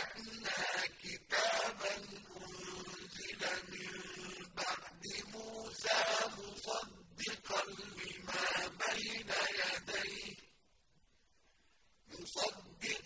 سَمِعْنَا كِتَابًا أُنزِلَ مِن بَعْدِ مُوسَىٰ مُصَدِّقًا لِّمَا بَيْنَ يَدَيْهِ مُصَدِّقًا